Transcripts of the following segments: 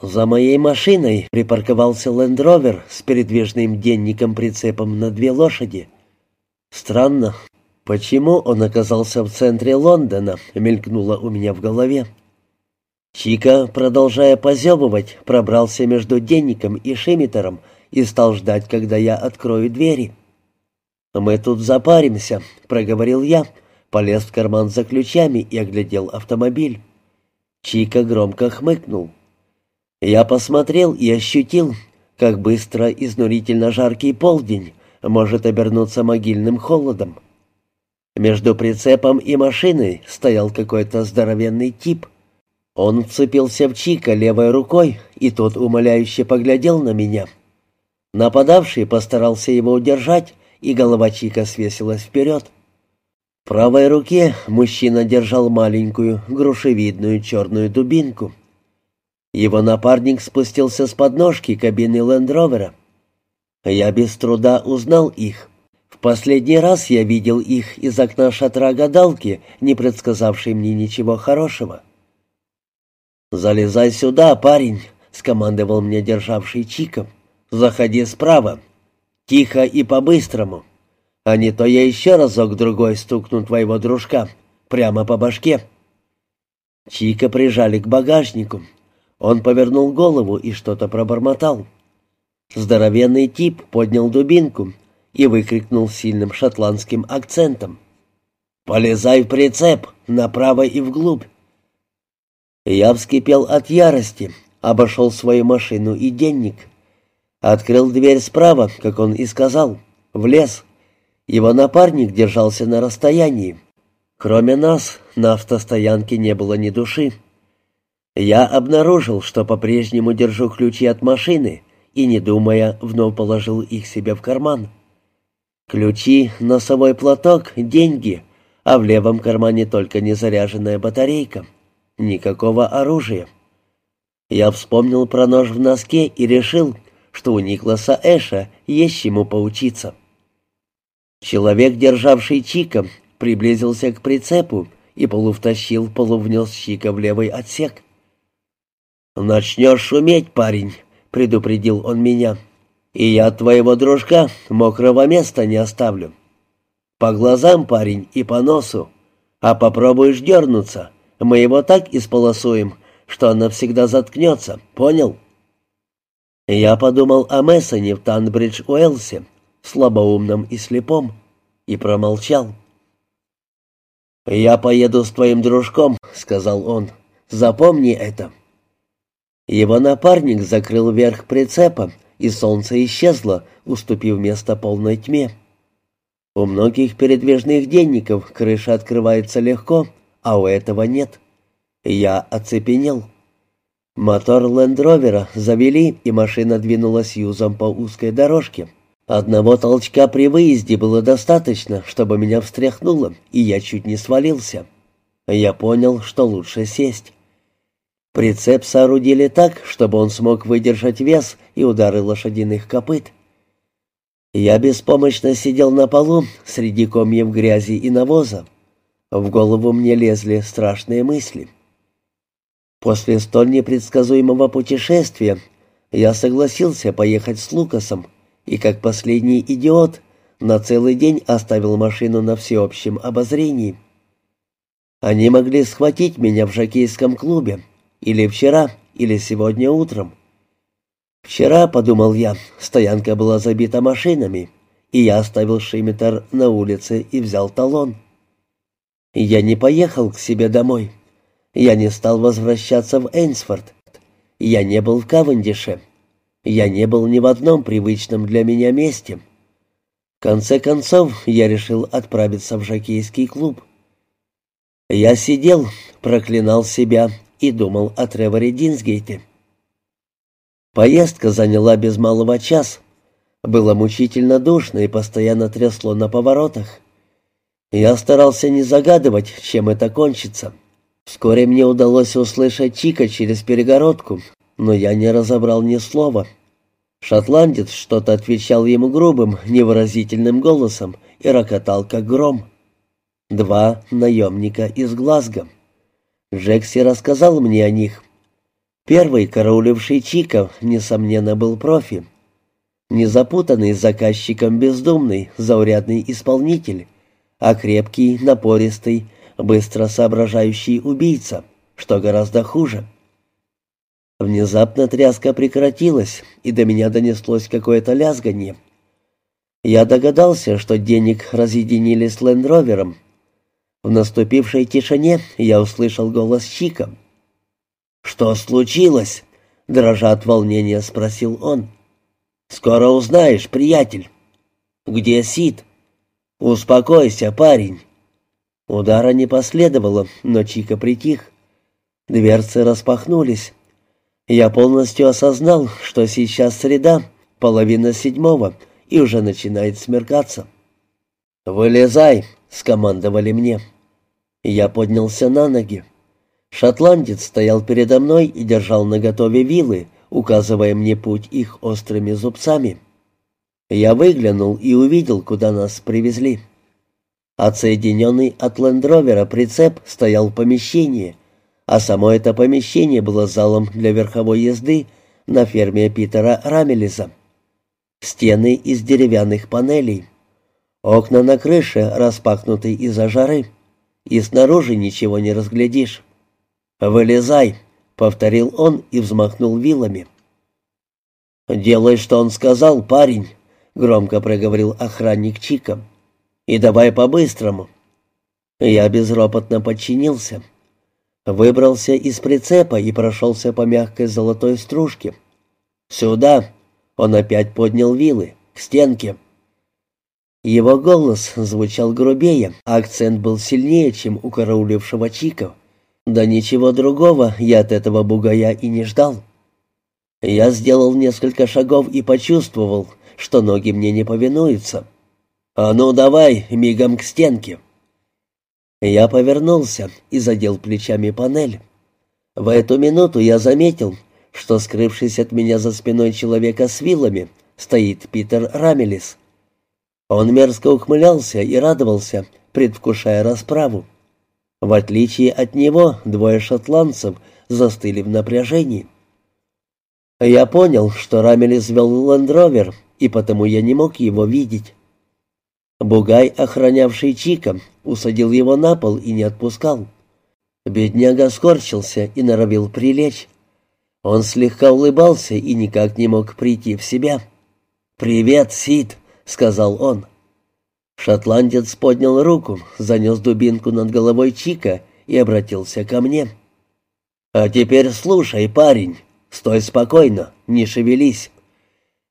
За моей машиной припарковался лендровер с передвижным денником-прицепом на две лошади. Странно, почему он оказался в центре Лондона, мелькнуло у меня в голове. Чика, продолжая позевывать, пробрался между денником и шимитером и стал ждать, когда я открою двери. «Мы тут запаримся», — проговорил я, полез в карман за ключами и оглядел автомобиль. Чика громко хмыкнул. Я посмотрел и ощутил, как быстро изнурительно жаркий полдень может обернуться могильным холодом. Между прицепом и машиной стоял какой-то здоровенный тип. Он вцепился в Чика левой рукой, и тот умоляюще поглядел на меня. Нападавший постарался его удержать, и голова Чика свесилась вперед. В правой руке мужчина держал маленькую, грушевидную черную дубинку. Его напарник спустился с подножки кабины Лендровера. Я без труда узнал их. В последний раз я видел их из окна шатра гадалки, не предсказавшей мне ничего хорошего. «Залезай сюда, парень», — скомандовал мне державший Чиком. «Заходи справа. Тихо и по-быстрому. А не то я еще разок-другой стукну твоего дружка. Прямо по башке». Чика прижали к багажнику. Он повернул голову и что-то пробормотал. Здоровенный тип поднял дубинку и выкрикнул сильным шотландским акцентом. «Полезай в прицеп, направо и вглубь!» Я вскипел от ярости, обошел свою машину и денник. Открыл дверь справа, как он и сказал, в лес. Его напарник держался на расстоянии. Кроме нас, на автостоянке не было ни души. Я обнаружил, что по-прежнему держу ключи от машины и, не думая, вновь положил их себе в карман. Ключи, носовой платок, деньги, а в левом кармане только незаряженная батарейка. Никакого оружия. Я вспомнил про нож в носке и решил, что у Никласа Эша есть чему поучиться. Человек, державший Чика, приблизился к прицепу и полувтащил, полувнес Чика в левый отсек. «Начнешь шуметь, парень», — предупредил он меня, — «и я твоего дружка мокрого места не оставлю. По глазам, парень, и по носу. А попробуешь дернуться, мы его так исполосуем, что он навсегда заткнется, понял?» Я подумал о Мессоне в Танбридж-Уэлсе, слабоумном и слепом, и промолчал. «Я поеду с твоим дружком», — сказал он. «Запомни это». Его напарник закрыл верх прицепа, и солнце исчезло, уступив место полной тьме. У многих передвижных денников крыша открывается легко, а у этого нет. Я оцепенел. Мотор лендровера завели, и машина двинулась юзом по узкой дорожке. Одного толчка при выезде было достаточно, чтобы меня встряхнуло, и я чуть не свалился. Я понял, что лучше сесть. Прицеп соорудили так, чтобы он смог выдержать вес и удары лошадиных копыт. Я беспомощно сидел на полу среди комьев грязи и навоза. В голову мне лезли страшные мысли — После столь непредсказуемого путешествия я согласился поехать с Лукасом и, как последний идиот, на целый день оставил машину на всеобщем обозрении. Они могли схватить меня в жокейском клубе, или вчера, или сегодня утром. Вчера, подумал я, стоянка была забита машинами, и я оставил Шимитер на улице и взял талон. Я не поехал к себе домой. Я не стал возвращаться в Эйнсфорд. Я не был в Кавендише. Я не был ни в одном привычном для меня месте. В конце концов, я решил отправиться в жокейский клуб. Я сидел, проклинал себя и думал о Треворе Динсгейте. Поездка заняла без малого час. Было мучительно душно и постоянно трясло на поворотах. Я старался не загадывать, чем это кончится. Вскоре мне удалось услышать Чика через перегородку, но я не разобрал ни слова. Шотландец что-то отвечал ему грубым, невыразительным голосом и рокотал, как гром. Два наемника из Глазго. Джекси рассказал мне о них. Первый, карауливший Чика, несомненно, был профи. Незапутанный заказчиком бездумный, заурядный исполнитель, а крепкий, напористый, быстро соображающий убийца, что гораздо хуже. Внезапно тряска прекратилась, и до меня донеслось какое-то лязганье. Я догадался, что денег разъединили с лендровером. В наступившей тишине я услышал голос Чика. «Что случилось?» — дрожа от волнения спросил он. «Скоро узнаешь, приятель». «Где Сид?» «Успокойся, парень». Удара не последовало, но Чика притих. Дверцы распахнулись. Я полностью осознал, что сейчас среда, половина седьмого, и уже начинает смеркаться. «Вылезай!» — скомандовали мне. Я поднялся на ноги. Шотландец стоял передо мной и держал наготове вилы, указывая мне путь их острыми зубцами. Я выглянул и увидел, куда нас привезли. Отсоединенный от лендровера прицеп стоял в помещении, а само это помещение было залом для верховой езды на ферме Питера Рамелиза. Стены из деревянных панелей. Окна на крыше распахнуты из-за жары, и снаружи ничего не разглядишь. «Вылезай!» — повторил он и взмахнул вилами. «Делай, что он сказал, парень!» — громко проговорил охранник Чика. «И давай по-быстрому». Я безропотно подчинился. Выбрался из прицепа и прошелся по мягкой золотой стружке. «Сюда!» — он опять поднял вилы. «К стенке!» Его голос звучал грубее, а акцент был сильнее, чем у караулившего Чика. Да ничего другого я от этого бугая и не ждал. Я сделал несколько шагов и почувствовал, что ноги мне не повинуются. «А ну давай, мигом к стенке!» Я повернулся и задел плечами панель. В эту минуту я заметил, что скрывшись от меня за спиной человека с вилами стоит Питер Рамелис. Он мерзко ухмылялся и радовался, предвкушая расправу. В отличие от него, двое шотландцев застыли в напряжении. Я понял, что Рамелис вел лендровер, и потому я не мог его видеть. Бугай, охранявший Чика, усадил его на пол и не отпускал. Бедняга скорчился и норовил прилечь. Он слегка улыбался и никак не мог прийти в себя. «Привет, Сид», — сказал он. Шотландец поднял руку, занес дубинку над головой Чика и обратился ко мне. «А теперь слушай, парень, стой спокойно, не шевелись.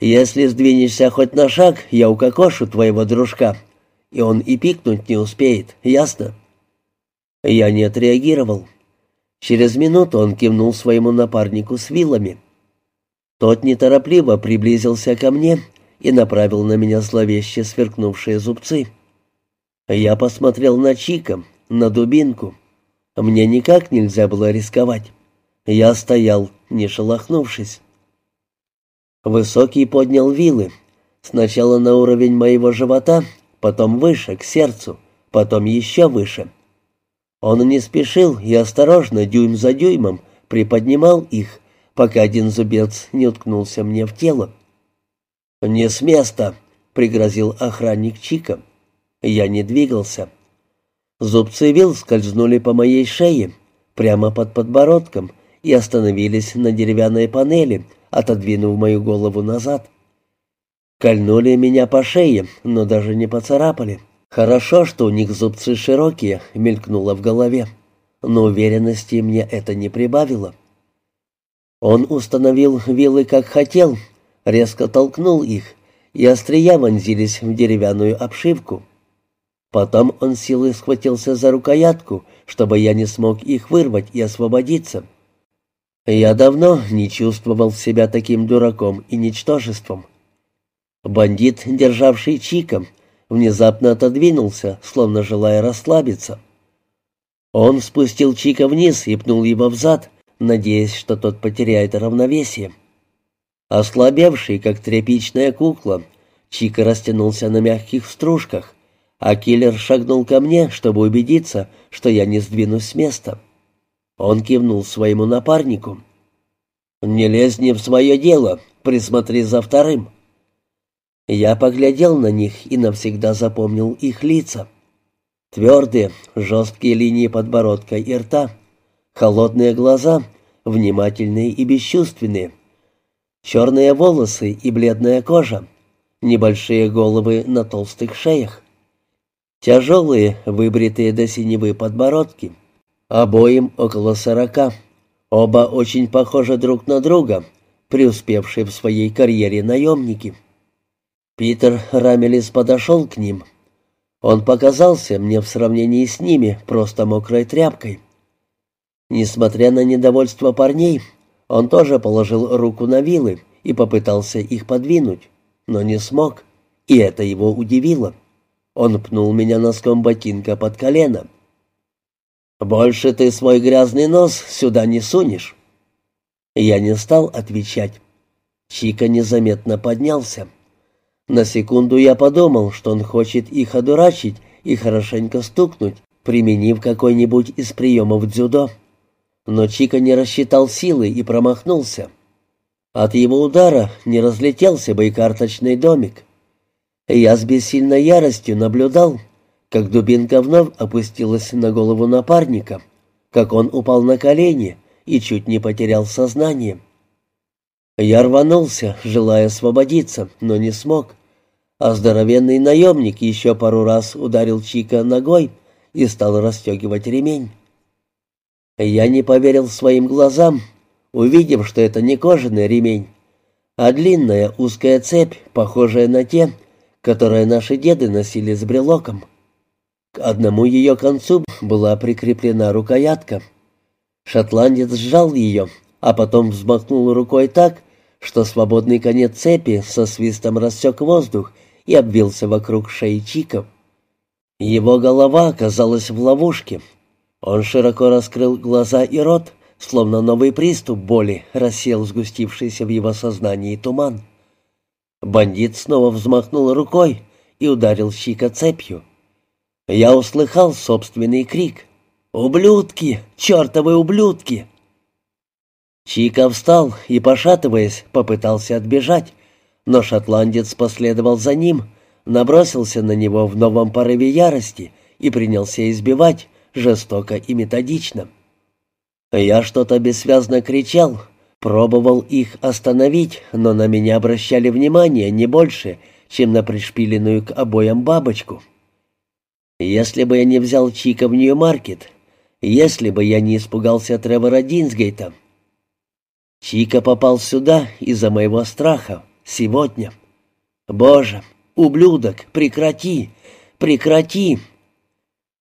Если сдвинешься хоть на шаг, я укокошу твоего дружка, и он и пикнуть не успеет, ясно?» Я не отреагировал. Через минуту он кивнул своему напарнику с вилами. Тот неторопливо приблизился ко мне и направил на меня зловеще сверкнувшие зубцы. Я посмотрел на Чика, на дубинку. Мне никак нельзя было рисковать. Я стоял, не шелохнувшись. Высокий поднял вилы. Сначала на уровень моего живота, потом выше, к сердцу, потом еще выше. Он не спешил и осторожно, дюйм за дюймом, приподнимал их, пока один зубец не уткнулся мне в тело. «Не с места!» — пригрозил охранник Чика. Я не двигался. Зубцы вил скользнули по моей шее, прямо под подбородком, и остановились на деревянной панели, отодвинув мою голову назад. Кольнули меня по шее, но даже не поцарапали. Хорошо, что у них зубцы широкие, мелькнуло в голове, но уверенности мне это не прибавило. Он установил вилы как хотел, резко толкнул их, и острия вонзились в деревянную обшивку. Потом он силой схватился за рукоятку, чтобы я не смог их вырвать и освободиться. Я давно не чувствовал себя таким дураком и ничтожеством. Бандит, державший Чика, внезапно отодвинулся, словно желая расслабиться. Он спустил Чика вниз и пнул его в зад, надеясь, что тот потеряет равновесие. Ослабевший, как тряпичная кукла, Чика растянулся на мягких стружках, а киллер шагнул ко мне, чтобы убедиться, что я не сдвинусь с места. Он кивнул своему напарнику. «Не лезь не в свое дело, присмотри за вторым». Я поглядел на них и навсегда запомнил их лица. Твердые, жесткие линии подбородка и рта, холодные глаза, внимательные и бесчувственные, черные волосы и бледная кожа, небольшие головы на толстых шеях, тяжелые, выбритые до синевы подбородки, обоим около сорока. Оба очень похожи друг на друга, преуспевшие в своей карьере наемники. Питер Рамелис подошел к ним. Он показался мне в сравнении с ними просто мокрой тряпкой. Несмотря на недовольство парней, он тоже положил руку на вилы и попытался их подвинуть, но не смог, и это его удивило. Он пнул меня носком ботинка под колено. «Больше ты свой грязный нос сюда не сунешь». Я не стал отвечать. Чика незаметно поднялся. На секунду я подумал, что он хочет их одурачить и хорошенько стукнуть, применив какой-нибудь из приемов дзюдо. Но Чика не рассчитал силы и промахнулся. От его удара не разлетелся бы и карточный домик. Я с бессильной яростью наблюдал, как дубинка вновь опустилась на голову напарника, как он упал на колени и чуть не потерял сознание. Я рванулся, желая освободиться, но не смог. А здоровенный наемник еще пару раз ударил Чика ногой и стал расстегивать ремень. Я не поверил своим глазам, увидев, что это не кожаный ремень, а длинная узкая цепь, похожая на те, которые наши деды носили с брелоком. К одному ее концу была прикреплена рукоятка. Шотландец сжал ее, а потом взмахнул рукой так, что свободный конец цепи со свистом рассек воздух и обвился вокруг шеи Чика. Его голова оказалась в ловушке. Он широко раскрыл глаза и рот, словно новый приступ боли рассел сгустившийся в его сознании туман. Бандит снова взмахнул рукой и ударил Чика цепью. Я услыхал собственный крик. «Ублюдки! Чертовы ублюдки!» Чика встал и, пошатываясь, попытался отбежать, но шотландец последовал за ним, набросился на него в новом порыве ярости и принялся избивать, жестоко и методично. Я что-то бессвязно кричал, пробовал их остановить, но на меня обращали внимание не больше, чем на пришпиленную к обоям бабочку. Если бы я не взял Чика в Нью-Маркет, если бы я не испугался Тревора Динсгейта. Чика попал сюда из-за моего страха, сегодня. Боже, ублюдок, прекрати, прекрати.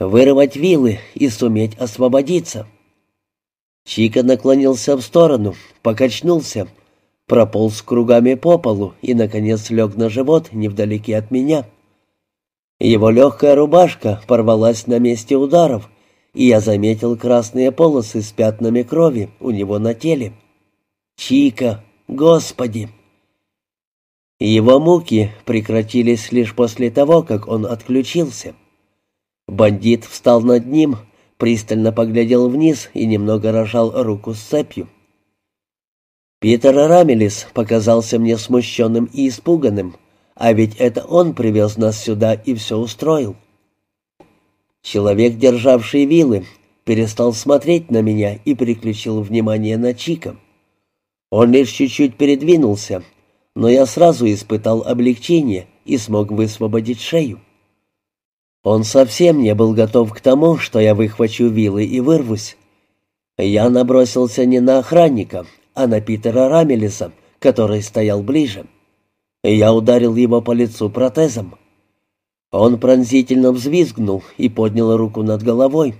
Вырвать вилы и суметь освободиться. Чика наклонился в сторону, покачнулся, прополз кругами по полу и, наконец, лег на живот невдалеке от меня. Его легкая рубашка порвалась на месте ударов, и я заметил красные полосы с пятнами крови у него на теле. Чика, Господи! Его муки прекратились лишь после того, как он отключился. Бандит встал над ним, пристально поглядел вниз и немного рожал руку с цепью. Питер Рамелис показался мне смущенным и испуганным, а ведь это он привез нас сюда и все устроил. Человек, державший вилы, перестал смотреть на меня и переключил внимание на Чика. Он лишь чуть-чуть передвинулся, но я сразу испытал облегчение и смог высвободить шею. Он совсем не был готов к тому, что я выхвачу вилы и вырвусь. Я набросился не на охранника, а на Питера Рамелиса, который стоял ближе. Я ударил его по лицу протезом. Он пронзительно взвизгнул и поднял руку над головой.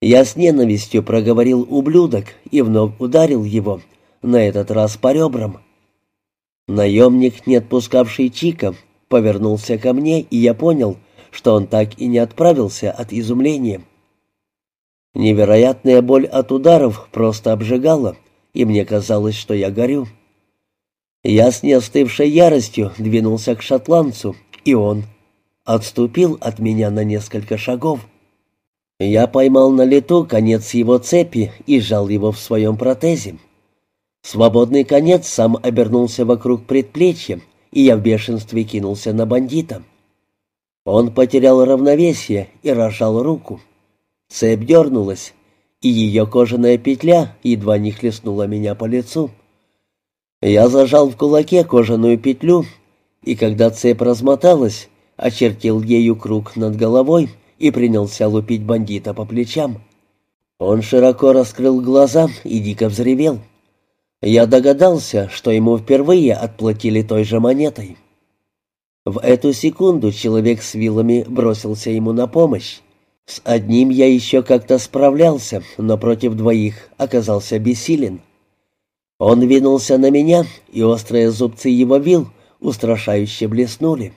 Я с ненавистью проговорил «ублюдок» и вновь ударил его, на этот раз по ребрам. Наемник, не отпускавший Чика, повернулся ко мне, и я понял, что он так и не отправился от изумления. Невероятная боль от ударов просто обжигала, и мне казалось, что я горю. Я с неостывшей яростью двинулся к шотландцу, и он отступил от меня на несколько шагов. Я поймал на лету конец его цепи и сжал его в своем протезе. Свободный конец сам обернулся вокруг предплечья, и я в бешенстве кинулся на бандита. Он потерял равновесие и разжал руку. Цепь дернулась, и ее кожаная петля едва не хлестнула меня по лицу. Я зажал в кулаке кожаную петлю, и когда цепь размоталась, очертил ею круг над головой и принялся лупить бандита по плечам. Он широко раскрыл глаза и дико взревел. Я догадался, что ему впервые отплатили той же монетой. В эту секунду человек с вилами бросился ему на помощь. С одним я еще как-то справлялся, но против двоих оказался бессилен. Он винулся на меня, и острые зубцы его вил устрашающе блеснули.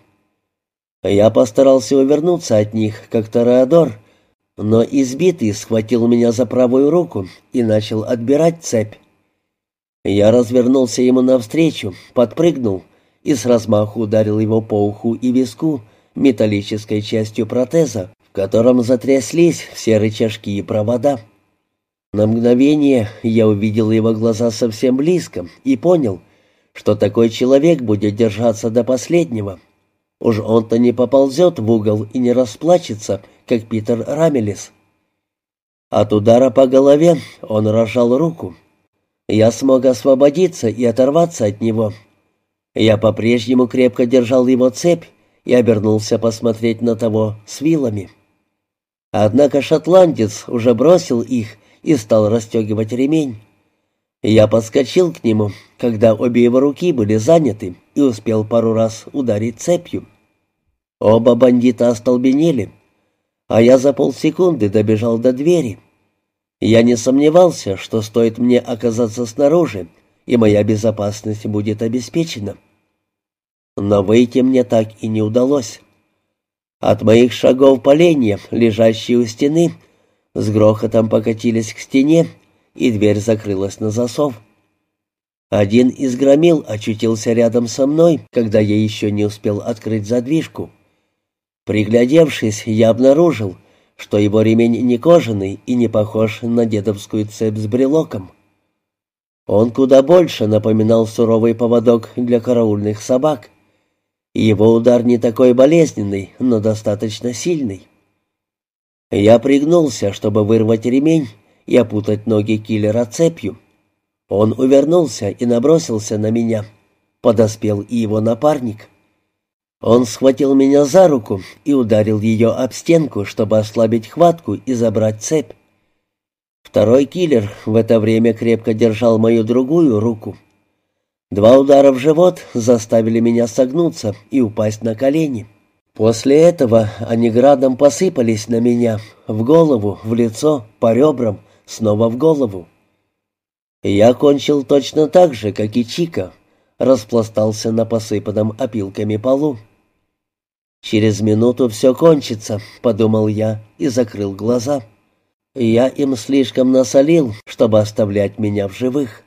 Я постарался увернуться от них, как Тореадор, но избитый схватил меня за правую руку и начал отбирать цепь. Я развернулся ему навстречу, подпрыгнул и с размаху ударил его по уху и виску металлической частью протеза, в котором затряслись все рычажки и провода. На мгновение я увидел его глаза совсем близко и понял, что такой человек будет держаться до последнего. Уж он-то не поползет в угол и не расплачется, как Питер Рамелис. От удара по голове он разжал руку, я смог освободиться и оторваться от него. Я по-прежнему крепко держал его цепь и обернулся посмотреть на того с вилами. Однако шотландец уже бросил их и стал расстегивать ремень. Я подскочил к нему, когда обе его руки были заняты, и успел пару раз ударить цепью. Оба бандита остолбенели, а я за полсекунды добежал до двери. Я не сомневался, что стоит мне оказаться снаружи, и моя безопасность будет обеспечена. Но выйти мне так и не удалось. От моих шагов поленья, лежащие у стены, с грохотом покатились к стене, и дверь закрылась на засов. Один из громил очутился рядом со мной, когда я еще не успел открыть задвижку. Приглядевшись, я обнаружил, что его ремень не кожаный и не похож на дедовскую цепь с брелоком. Он куда больше напоминал суровый поводок для караульных собак. Его удар не такой болезненный, но достаточно сильный. Я пригнулся, чтобы вырвать ремень и опутать ноги киллера цепью. Он увернулся и набросился на меня. Подоспел и его напарник. Он схватил меня за руку и ударил ее об стенку, чтобы ослабить хватку и забрать цепь. Второй киллер в это время крепко держал мою другую руку. Два удара в живот заставили меня согнуться и упасть на колени. После этого они градом посыпались на меня, в голову, в лицо, по ребрам, снова в голову. Я кончил точно так же, как и Чика, распластался на посыпанном опилками полу. «Через минуту все кончится», — подумал я и закрыл глаза. «Я им слишком насолил, чтобы оставлять меня в живых».